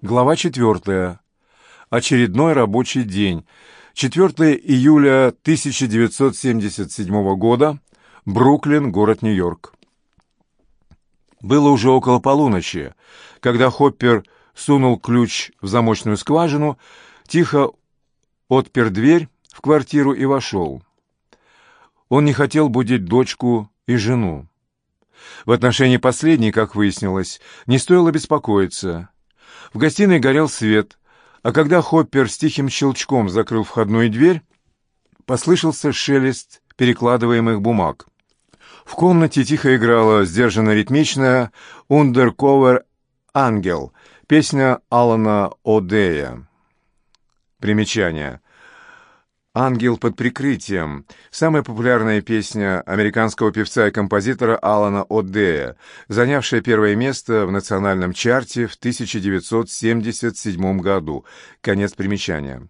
Глава 4. Очередной рабочий день. 4 июля 1977 года. Бруклин, город Нью-Йорк. Было уже около полуночи, когда Хоппер сунул ключ в замочную скважину, тихо отпер дверь в квартиру и вошел. Он не хотел будить дочку и жену. В отношении последней, как выяснилось, не стоило беспокоиться. В гостиной горел свет, а когда Хоппер с тихим щелчком закрыл входную дверь, послышался шелест перекладываемых бумаг. В комнате тихо играла сдержанно ритмичная «Undercover Ангел», песня Алана О'Дея. Примечание. «Ангел под прикрытием» — самая популярная песня американского певца и композитора Алана О'Дея, занявшая первое место в национальном чарте в 1977 году. Конец примечания.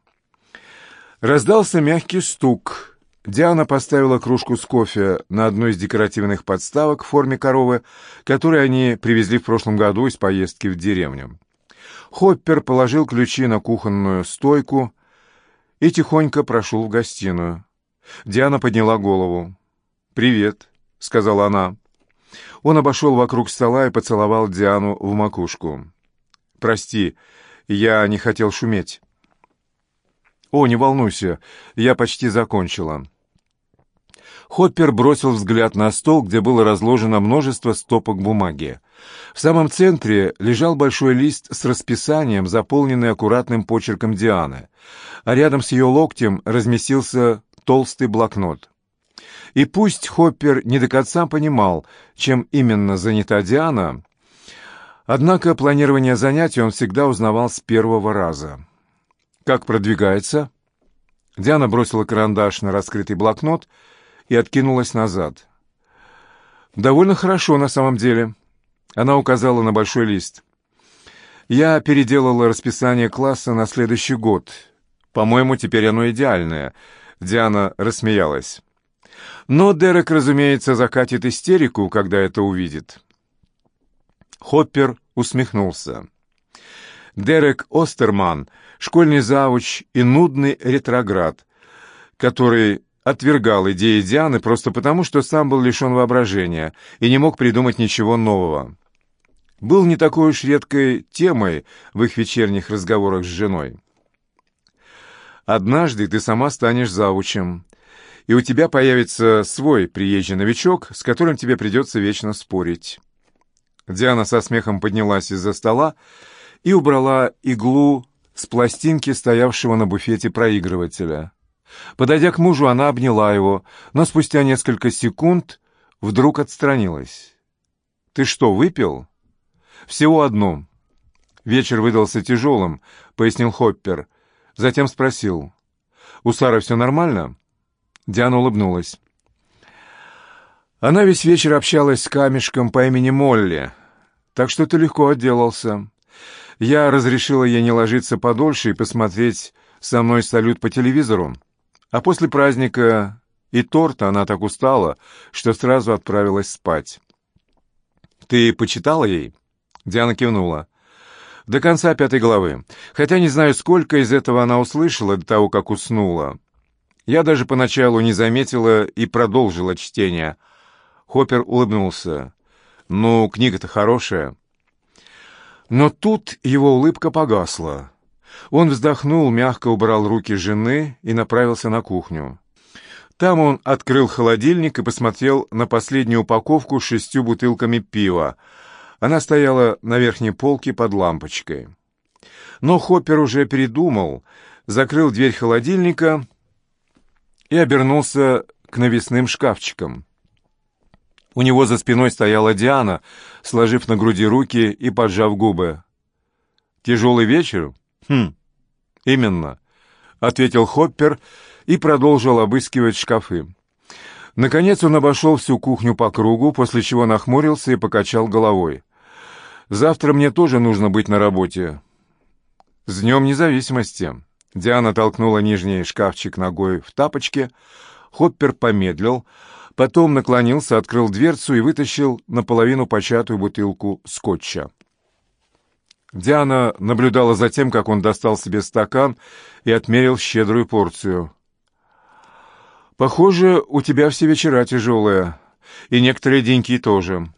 Раздался мягкий стук. Диана поставила кружку с кофе на одну из декоративных подставок в форме коровы, которые они привезли в прошлом году из поездки в деревню. Хоппер положил ключи на кухонную стойку, и тихонько прошел в гостиную. Диана подняла голову. «Привет», — сказала она. Он обошел вокруг стола и поцеловал Диану в макушку. «Прости, я не хотел шуметь». «О, не волнуйся, я почти закончила». Хоппер бросил взгляд на стол, где было разложено множество стопок бумаги. В самом центре лежал большой лист с расписанием, заполненный аккуратным почерком Дианы, а рядом с ее локтем разместился толстый блокнот. И пусть Хоппер не до конца понимал, чем именно занята Диана, однако планирование занятий он всегда узнавал с первого раза. «Как продвигается?» Диана бросила карандаш на раскрытый блокнот и откинулась назад. «Довольно хорошо на самом деле», она указала на большой лист. «Я переделала расписание класса на следующий год. По-моему, теперь оно идеальное». Диана рассмеялась. Но Дерек, разумеется, закатит истерику, когда это увидит. Хоппер усмехнулся. Дерек Остерман — школьный завуч и нудный ретроград, который отвергал идеи Дианы просто потому, что сам был лишен воображения и не мог придумать ничего нового. Был не такой уж редкой темой в их вечерних разговорах с женой. «Однажды ты сама станешь заучем, и у тебя появится свой приезжий новичок, с которым тебе придется вечно спорить». Диана со смехом поднялась из-за стола и убрала иглу с пластинки, стоявшего на буфете проигрывателя. Подойдя к мужу, она обняла его, но спустя несколько секунд вдруг отстранилась. «Ты что, выпил?» «Всего одну». «Вечер выдался тяжелым», — пояснил Хоппер. Затем спросил. «У Сары все нормально?» Диана улыбнулась. Она весь вечер общалась с камешком по имени Молли, так что ты легко отделался. Я разрешила ей не ложиться подольше и посмотреть со мной салют по телевизору. А после праздника и торта она так устала, что сразу отправилась спать. «Ты почитала ей?» Диана кивнула. «До конца пятой главы. Хотя не знаю, сколько из этого она услышала до того, как уснула. Я даже поначалу не заметила и продолжила чтение». Хоппер улыбнулся. «Ну, книга-то хорошая». Но тут его улыбка погасла. Он вздохнул, мягко убрал руки жены и направился на кухню. Там он открыл холодильник и посмотрел на последнюю упаковку с шестью бутылками пива. Она стояла на верхней полке под лампочкой. Но Хоппер уже передумал, закрыл дверь холодильника и обернулся к навесным шкафчикам. У него за спиной стояла Диана, сложив на груди руки и поджав губы. «Тяжелый вечер?» «Хм, именно», — ответил Хоппер и продолжил обыскивать шкафы. Наконец он обошел всю кухню по кругу, после чего нахмурился и покачал головой. «Завтра мне тоже нужно быть на работе». «С днем независимости!» Диана толкнула нижний шкафчик ногой в тапочке. Хоппер помедлил, потом наклонился, открыл дверцу и вытащил наполовину початую бутылку скотча. Диана наблюдала за тем, как он достал себе стакан и отмерил щедрую порцию. «Похоже, у тебя все вечера тяжелые, и некоторые деньки тоже».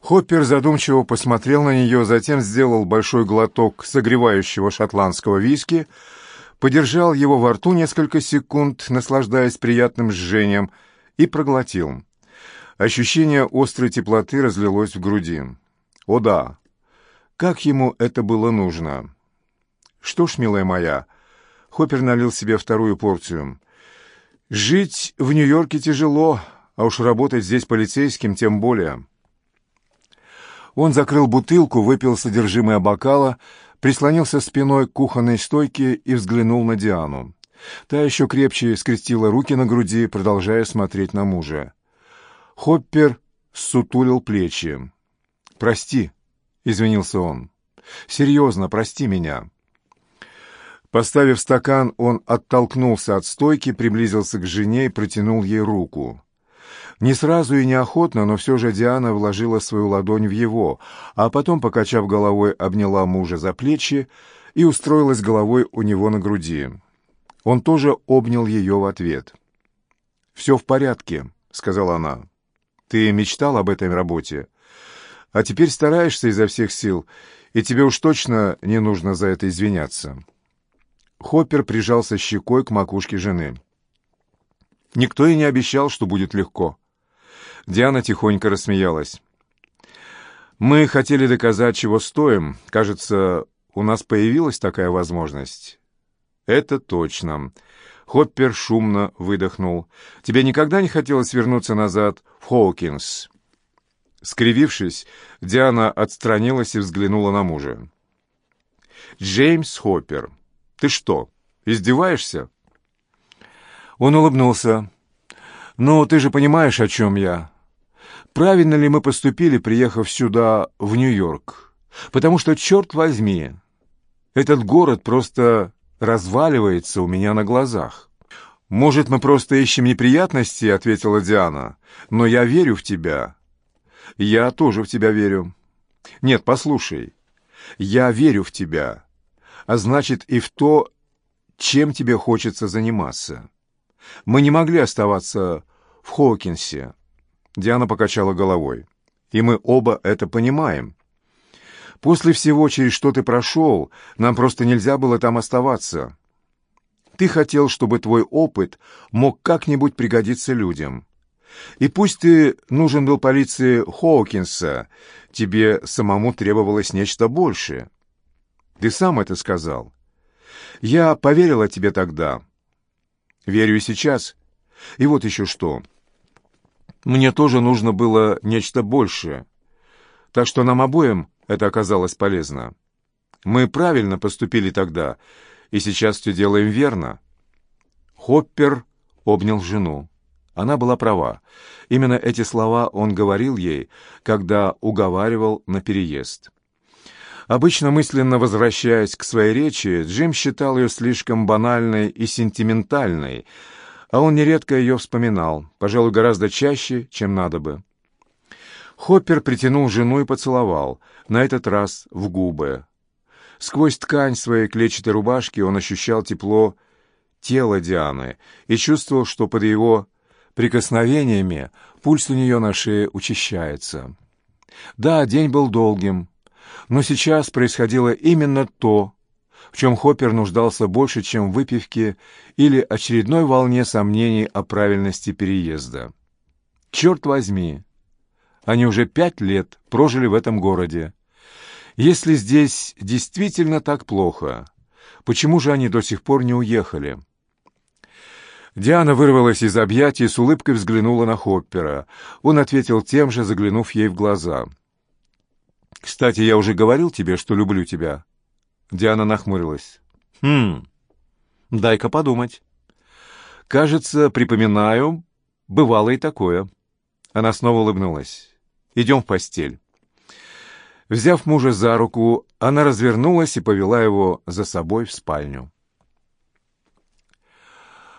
Хоппер задумчиво посмотрел на нее, затем сделал большой глоток согревающего шотландского виски, подержал его во рту несколько секунд, наслаждаясь приятным жжением, и проглотил. Ощущение острой теплоты разлилось в груди. О да, как ему это было нужно. Что ж, милая моя, Хоппер налил себе вторую порцию. Жить в Нью-Йорке тяжело, а уж работать здесь полицейским тем более. Он закрыл бутылку, выпил содержимое бокала, прислонился спиной к кухонной стойке и взглянул на Диану. Та еще крепче скрестила руки на груди, продолжая смотреть на мужа. Хоппер сутулил плечи. «Прости», — извинился он. «Серьезно, прости меня». Поставив стакан, он оттолкнулся от стойки, приблизился к жене и протянул ей руку. Не сразу и неохотно, но все же Диана вложила свою ладонь в его, а потом, покачав головой, обняла мужа за плечи и устроилась головой у него на груди. Он тоже обнял ее в ответ. «Все в порядке», — сказала она. «Ты мечтал об этой работе, а теперь стараешься изо всех сил, и тебе уж точно не нужно за это извиняться». Хоппер прижался щекой к макушке жены. Никто и не обещал, что будет легко. Диана тихонько рассмеялась. «Мы хотели доказать, чего стоим. Кажется, у нас появилась такая возможность». «Это точно». Хоппер шумно выдохнул. «Тебе никогда не хотелось вернуться назад в Хоукинс?» Скривившись, Диана отстранилась и взглянула на мужа. «Джеймс Хоппер, ты что, издеваешься?» Он улыбнулся. «Ну, ты же понимаешь, о чем я. Правильно ли мы поступили, приехав сюда, в Нью-Йорк? Потому что, черт возьми, этот город просто разваливается у меня на глазах». «Может, мы просто ищем неприятности?» — ответила Диана. «Но я верю в тебя». «Я тоже в тебя верю». «Нет, послушай. Я верю в тебя, а значит и в то, чем тебе хочется заниматься». Мы не могли оставаться в Хокинсе. Диана покачала головой. И мы оба это понимаем. После всего, через что ты прошел, нам просто нельзя было там оставаться. Ты хотел, чтобы твой опыт мог как-нибудь пригодиться людям. И пусть ты нужен был полиции Хоукинса, тебе самому требовалось нечто большее. Ты сам это сказал. Я поверила тебе тогда, Верю и сейчас. И вот еще что. Мне тоже нужно было нечто большее. Так что нам обоим это оказалось полезно. Мы правильно поступили тогда, и сейчас все делаем верно. Хоппер обнял жену. Она была права. Именно эти слова он говорил ей, когда уговаривал на переезд. Обычно мысленно возвращаясь к своей речи, Джим считал ее слишком банальной и сентиментальной, а он нередко ее вспоминал, пожалуй, гораздо чаще, чем надо бы. Хоппер притянул жену и поцеловал, на этот раз в губы. Сквозь ткань своей клетчатой рубашки он ощущал тепло тела Дианы и чувствовал, что под его прикосновениями пульс у нее на шее учащается. Да, день был долгим, но сейчас происходило именно то, в чем Хоппер нуждался больше, чем в выпивке или очередной волне сомнений о правильности переезда. Черт возьми! Они уже пять лет прожили в этом городе. Если здесь действительно так плохо, почему же они до сих пор не уехали? Диана вырвалась из объятий и с улыбкой взглянула на Хоппера. Он ответил тем же, заглянув ей в глаза — «Кстати, я уже говорил тебе, что люблю тебя». Диана нахмурилась. «Хм, дай-ка подумать. Кажется, припоминаю, бывало и такое». Она снова улыбнулась. «Идем в постель». Взяв мужа за руку, она развернулась и повела его за собой в спальню.